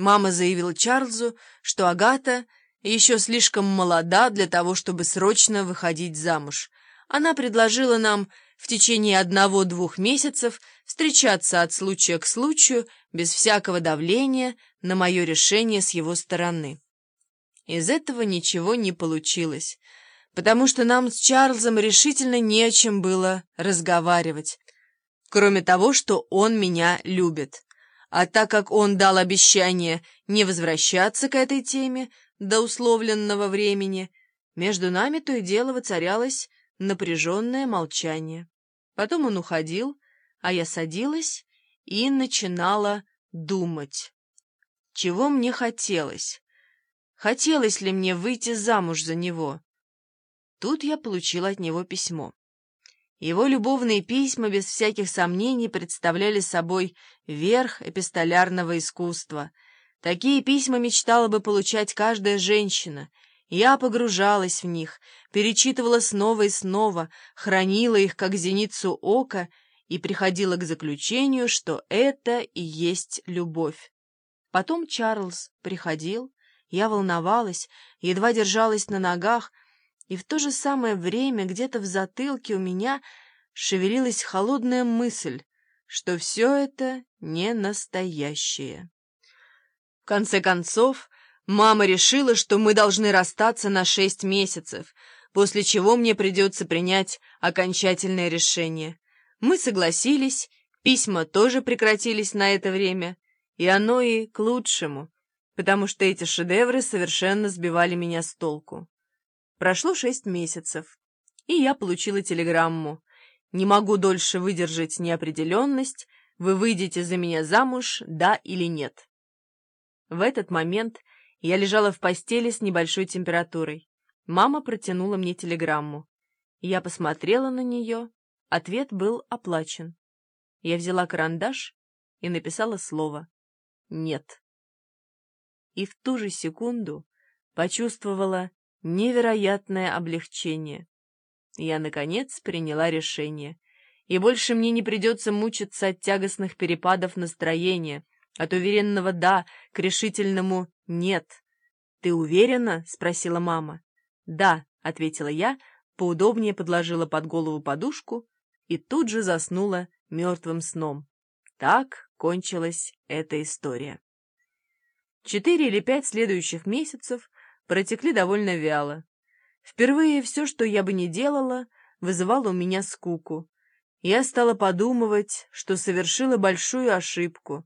Мама заявила Чарльзу, что Агата еще слишком молода для того, чтобы срочно выходить замуж. Она предложила нам в течение одного-двух месяцев встречаться от случая к случаю, без всякого давления на мое решение с его стороны. Из этого ничего не получилось, потому что нам с Чарльзом решительно не о чем было разговаривать, кроме того, что он меня любит. А так как он дал обещание не возвращаться к этой теме до условленного времени, между нами то и дело воцарялось напряженное молчание. Потом он уходил, а я садилась и начинала думать. Чего мне хотелось? Хотелось ли мне выйти замуж за него? Тут я получила от него письмо. Его любовные письма, без всяких сомнений, представляли собой верх эпистолярного искусства. Такие письма мечтала бы получать каждая женщина. Я погружалась в них, перечитывала снова и снова, хранила их, как зеницу ока, и приходила к заключению, что это и есть любовь. Потом Чарльз приходил, я волновалась, едва держалась на ногах, и в то же самое время где-то в затылке у меня шевелилась холодная мысль, что все это не настоящее. В конце концов, мама решила, что мы должны расстаться на шесть месяцев, после чего мне придется принять окончательное решение. Мы согласились, письма тоже прекратились на это время, и оно и к лучшему, потому что эти шедевры совершенно сбивали меня с толку. Прошло шесть месяцев, и я получила телеграмму. «Не могу дольше выдержать неопределенность. Вы выйдете за меня замуж, да или нет?» В этот момент я лежала в постели с небольшой температурой. Мама протянула мне телеграмму. Я посмотрела на нее. Ответ был оплачен. Я взяла карандаш и написала слово «нет». И в ту же секунду почувствовала невероятное облегчение. Я, наконец, приняла решение. И больше мне не придется мучиться от тягостных перепадов настроения, от уверенного «да» к решительному «нет». «Ты уверена?» — спросила мама. «Да», — ответила я, поудобнее подложила под голову подушку и тут же заснула мертвым сном. Так кончилась эта история. Четыре или пять следующих месяцев протекли довольно вяло. Впервые все, что я бы не делала, вызывало у меня скуку. Я стала подумывать, что совершила большую ошибку.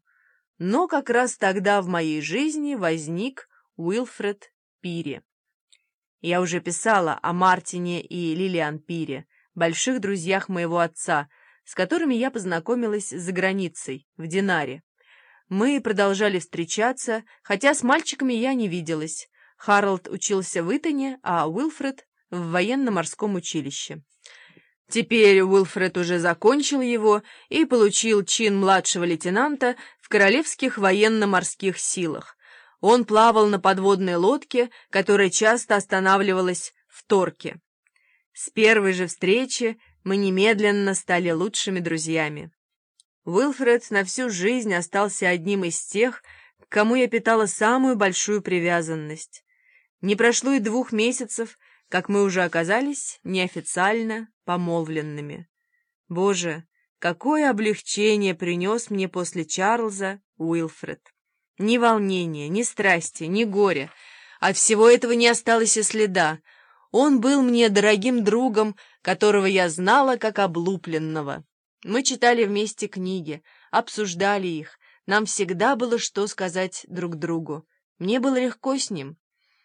Но как раз тогда в моей жизни возник Уилфред Пири. Я уже писала о Мартине и Лилиан Пире, больших друзьях моего отца, с которыми я познакомилась за границей, в Динаре. Мы продолжали встречаться, хотя с мальчиками я не виделась. Харалд учился в Итоне, а Уилфред — в военно-морском училище. Теперь Уилфред уже закончил его и получил чин младшего лейтенанта в Королевских военно-морских силах. Он плавал на подводной лодке, которая часто останавливалась в Торке. С первой же встречи мы немедленно стали лучшими друзьями. Уилфред на всю жизнь остался одним из тех, к кому я питала самую большую привязанность. Не прошло и двух месяцев, как мы уже оказались неофициально помолвленными. Боже, какое облегчение принес мне после Чарльза Уилфред! Ни волнения, ни страсти, ни горя. От всего этого не осталось и следа. Он был мне дорогим другом, которого я знала как облупленного. Мы читали вместе книги, обсуждали их. Нам всегда было что сказать друг другу. Мне было легко с ним.